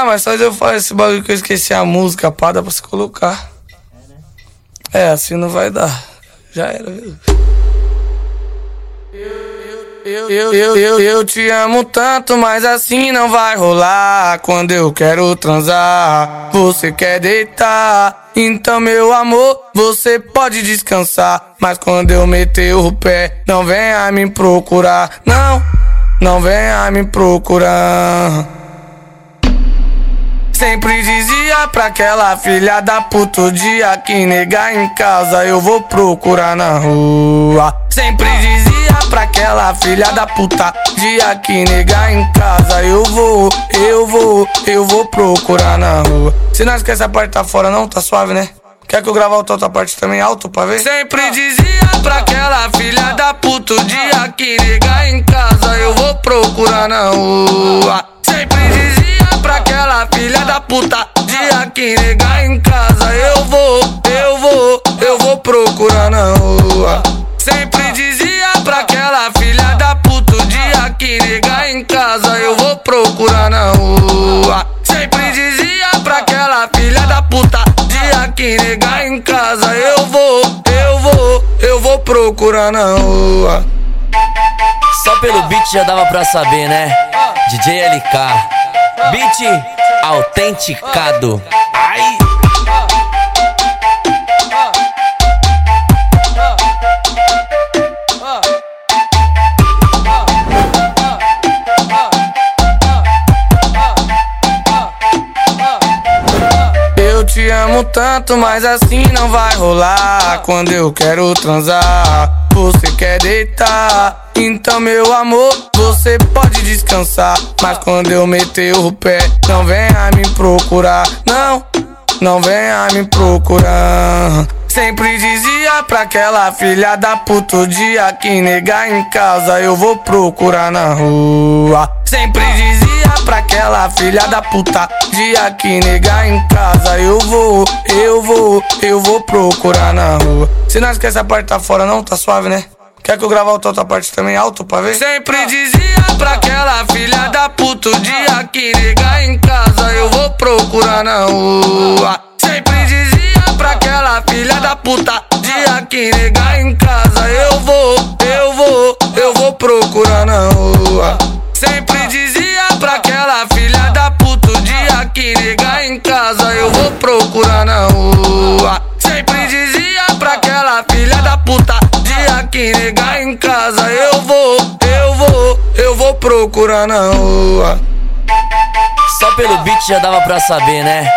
Ah, mas só de eu falar esse bagulho que eu esqueci a música, pá, dá pra se colocar. É, assim não vai dar. Já era, viu? Eu, eu, eu, eu, eu te amo tanto, mas assim não vai rolar. Quando eu quero transar, você quer deitar. Então, meu amor, você pode descansar. Mas quando eu meter o pé, não venha me procurar. Não, não venha me procurar. Sempre dizia pra aquela filha da puta o dia que negar em casa eu vou procurar na rua. Sempre dizia pra aquela filha da puta dia que negar em casa eu vou, eu vou, eu vou procurar na rua. Se não esquece a parte tá fora não, tá suave né? Quer que eu grave a outra parte também alto pra ver? Sempre dizia pra aquela filha da puta o dia que negar em casa eu vou procurar na rua. Puta Dia que negar em casa Eu vou, eu vou, eu vou procurar na rua. Sempre dizia pra aquela filha da puta Dia que negar em casa Eu vou procurar na rua. Sempre dizia pra aquela filha da puta Dia que negar em casa Eu vou, eu vou, eu vou procurar na rua. Só pelo beat já dava pra saber, né? DJ LK Beat autenticado. Ai. Eu te amo tanto, mas assim não vai rolar. Quando eu quero transar, você quer deitar. Então, meu amor, você pode descansar. Mas quando eu meter o pé, não venha me procurar. Não, não venha me procurar. Sempre dizia pra aquela filha da puta dia que negar em casa eu vou procurar na rua. Sempre dizia pra aquela filha da puta dia que negar em casa eu vou, eu vou, eu vou procurar na rua. Se não esquece a parte tá fora não, tá suave né? Quer que eu grave outra parte também alto pra ver? Sempre dizia pra aquela filha da puta o dia que negar em casa eu vou procurar na rua. Sempre dizia pra aquela filha da puta dia que negar em casa eu vou, eu vou, eu vou procurar na rua. Sempre dizia pra aquela filha da puta o dia que negar em casa eu vou procurar na rua. Que negar em casa eu vou, eu vou, eu vou procurar na rua. Só pelo beat já dava pra saber, né?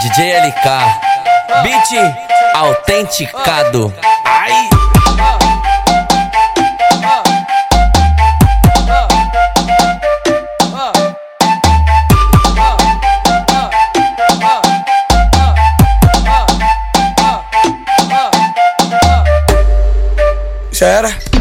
DJ LK. Beat autenticado. Ai. Já era.